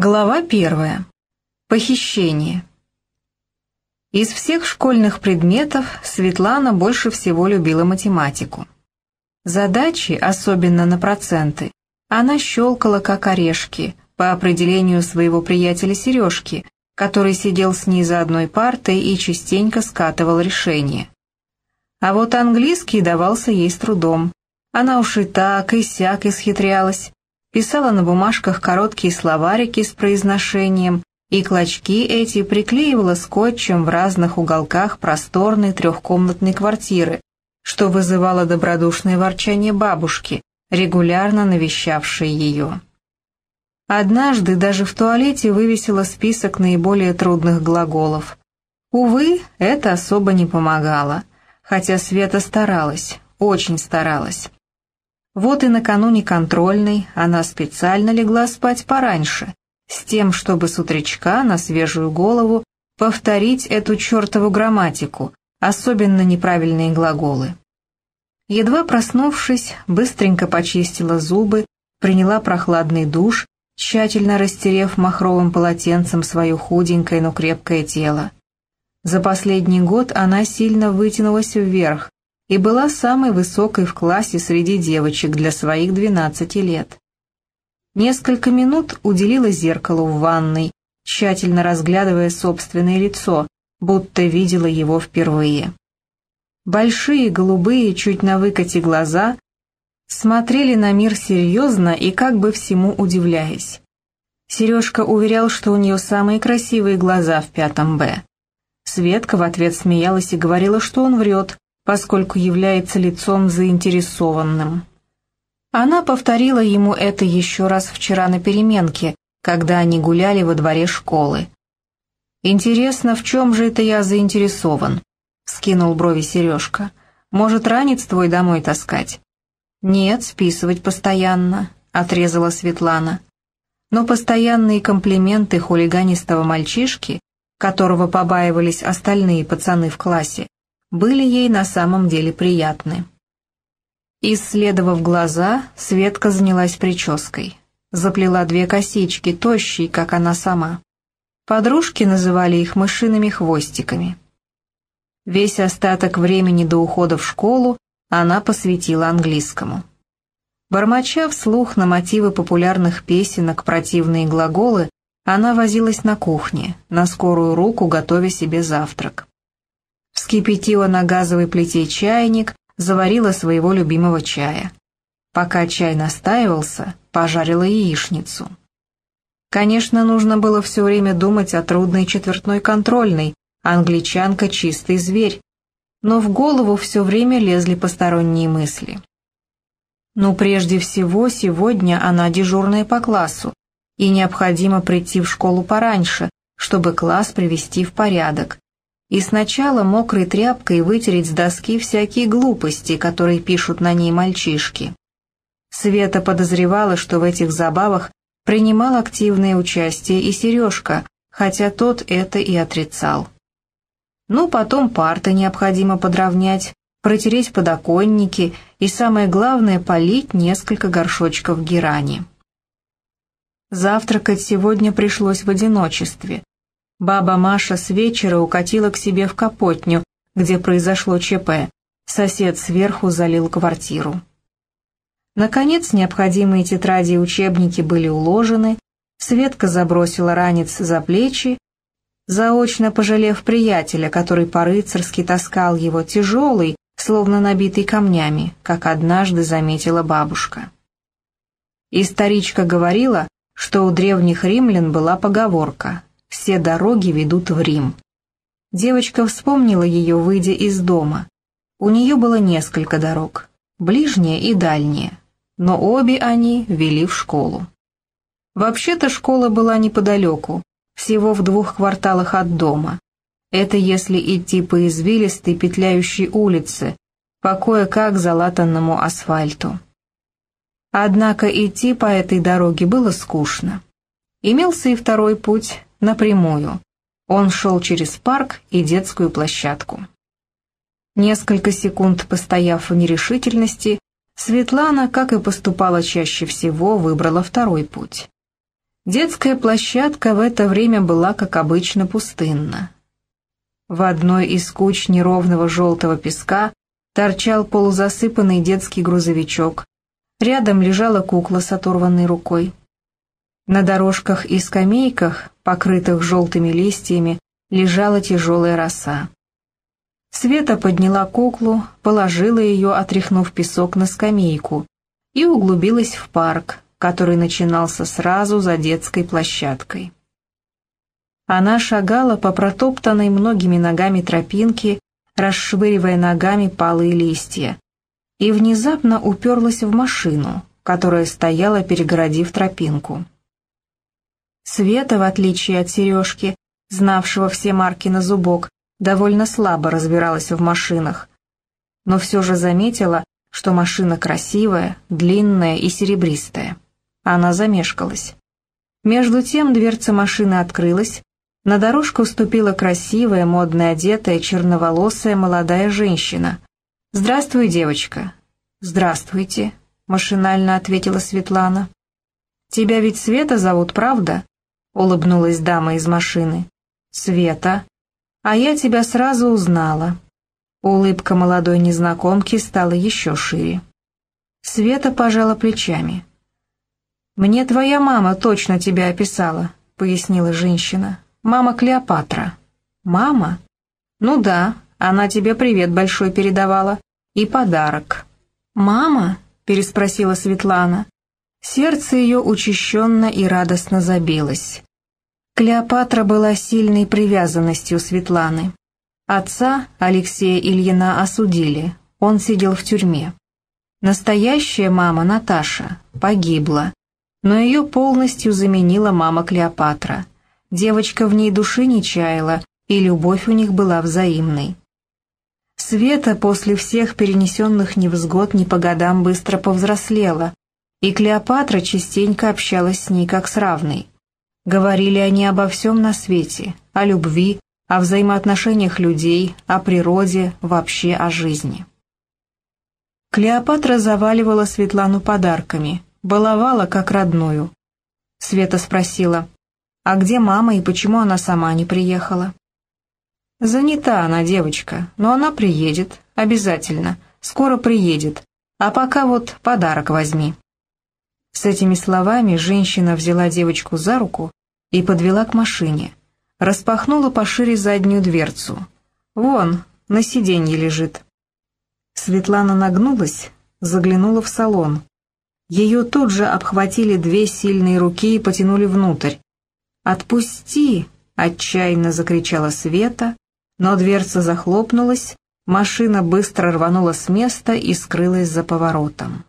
Глава первая. Похищение. Из всех школьных предметов Светлана больше всего любила математику. Задачи, особенно на проценты, она щелкала как орешки, по определению своего приятеля Сережки, который сидел с ней за одной партой и частенько скатывал решение. А вот английский давался ей с трудом. Она уж и так, и сяк исхитрялась, писала на бумажках короткие словарики с произношением, и клочки эти приклеивала скотчем в разных уголках просторной трехкомнатной квартиры, что вызывало добродушное ворчание бабушки, регулярно навещавшей ее. Однажды даже в туалете вывесила список наиболее трудных глаголов. Увы, это особо не помогало, хотя Света старалась, очень старалась. Вот и накануне контрольной она специально легла спать пораньше, с тем, чтобы с утречка на свежую голову повторить эту чертову грамматику, особенно неправильные глаголы. Едва проснувшись, быстренько почистила зубы, приняла прохладный душ, тщательно растерев махровым полотенцем свое худенькое, но крепкое тело. За последний год она сильно вытянулась вверх, и была самой высокой в классе среди девочек для своих 12 лет. Несколько минут уделила зеркалу в ванной, тщательно разглядывая собственное лицо, будто видела его впервые. Большие, голубые, чуть на выкате глаза смотрели на мир серьезно и как бы всему удивляясь. Сережка уверял, что у нее самые красивые глаза в пятом «Б». Светка в ответ смеялась и говорила, что он врет, поскольку является лицом заинтересованным. Она повторила ему это еще раз вчера на переменке, когда они гуляли во дворе школы. «Интересно, в чем же это я заинтересован?» — скинул брови Сережка. «Может, ранец твой домой таскать?» «Нет, списывать постоянно», — отрезала Светлана. Но постоянные комплименты хулиганистого мальчишки, которого побаивались остальные пацаны в классе, были ей на самом деле приятны. Исследовав глаза, Светка занялась прической. Заплела две косички, тощие, как она сама. Подружки называли их мышиными хвостиками. Весь остаток времени до ухода в школу она посвятила английскому. Бормоча вслух на мотивы популярных песенок противные глаголы, она возилась на кухне, на скорую руку готовя себе завтрак вскипятила на газовой плите чайник, заварила своего любимого чая. Пока чай настаивался, пожарила яичницу. Конечно, нужно было все время думать о трудной четвертной контрольной, англичанка чистый зверь, но в голову все время лезли посторонние мысли. Ну, прежде всего, сегодня она дежурная по классу, и необходимо прийти в школу пораньше, чтобы класс привести в порядок, и сначала мокрой тряпкой вытереть с доски всякие глупости, которые пишут на ней мальчишки. Света подозревала, что в этих забавах принимал активное участие и Сережка, хотя тот это и отрицал. Ну, потом парты необходимо подровнять, протереть подоконники и, самое главное, полить несколько горшочков герани. Завтракать сегодня пришлось в одиночестве. Баба Маша с вечера укатила к себе в Капотню, где произошло ЧП. Сосед сверху залил квартиру. Наконец, необходимые тетради и учебники были уложены, Светка забросила ранец за плечи, заочно пожалев приятеля, который по-рыцарски таскал его тяжелый, словно набитый камнями, как однажды заметила бабушка. И старичка говорила, что у древних римлян была поговорка все дороги ведут в Рим. Девочка вспомнила ее, выйдя из дома. У нее было несколько дорог, ближняя и дальняя, но обе они вели в школу. Вообще-то школа была неподалеку, всего в двух кварталах от дома. Это если идти по извилистой петляющей улице, по кое-как залатанному асфальту. Однако идти по этой дороге было скучно. Имелся и второй путь, напрямую. Он шел через парк и детскую площадку. Несколько секунд постояв в нерешительности, Светлана, как и поступала чаще всего, выбрала второй путь. Детская площадка в это время была, как обычно, пустынна. В одной из куч неровного желтого песка торчал полузасыпанный детский грузовичок. Рядом лежала кукла с оторванной рукой. На дорожках и скамейках, покрытых желтыми листьями, лежала тяжелая роса. Света подняла куклу, положила ее, отряхнув песок на скамейку, и углубилась в парк, который начинался сразу за детской площадкой. Она шагала по протоптанной многими ногами тропинке, расшвыривая ногами палые листья, и внезапно уперлась в машину, которая стояла, перегородив тропинку. Света, в отличие от Сережки, знавшего все марки на зубок, довольно слабо разбиралась в машинах, но все же заметила, что машина красивая, длинная и серебристая. Она замешкалась. Между тем дверца машины открылась, на дорожку ступила красивая, модно одетая, черноволосая молодая женщина. «Здравствуй, девочка». «Здравствуйте», — машинально ответила Светлана. «Тебя ведь Света зовут, правда?» — улыбнулась дама из машины. «Света», а я тебя сразу узнала». Улыбка молодой незнакомки стала еще шире. Света пожала плечами. «Мне твоя мама точно тебя описала», — пояснила женщина. «Мама Клеопатра». «Мама?» «Ну да, она тебе привет большой передавала. И подарок». «Мама?» — переспросила Светлана. Сердце ее учащенно и радостно забилось. Клеопатра была сильной привязанностью Светланы. Отца Алексея Ильина осудили, он сидел в тюрьме. Настоящая мама Наташа погибла, но ее полностью заменила мама Клеопатра. Девочка в ней души не чаяла, и любовь у них была взаимной. Света после всех перенесенных невзгод не по годам быстро повзрослела, и Клеопатра частенько общалась с ней как с равной. Говорили они обо всем на свете, о любви, о взаимоотношениях людей, о природе, вообще о жизни. Клеопатра заваливала Светлану подарками, баловала как родную. Света спросила, а где мама и почему она сама не приехала? Занята она, девочка, но она приедет, обязательно, скоро приедет, а пока вот подарок возьми. С этими словами женщина взяла девочку за руку и подвела к машине. Распахнула пошире заднюю дверцу. «Вон, на сиденье лежит». Светлана нагнулась, заглянула в салон. Ее тут же обхватили две сильные руки и потянули внутрь. «Отпусти!» — отчаянно закричала Света, но дверца захлопнулась, машина быстро рванула с места и скрылась за поворотом.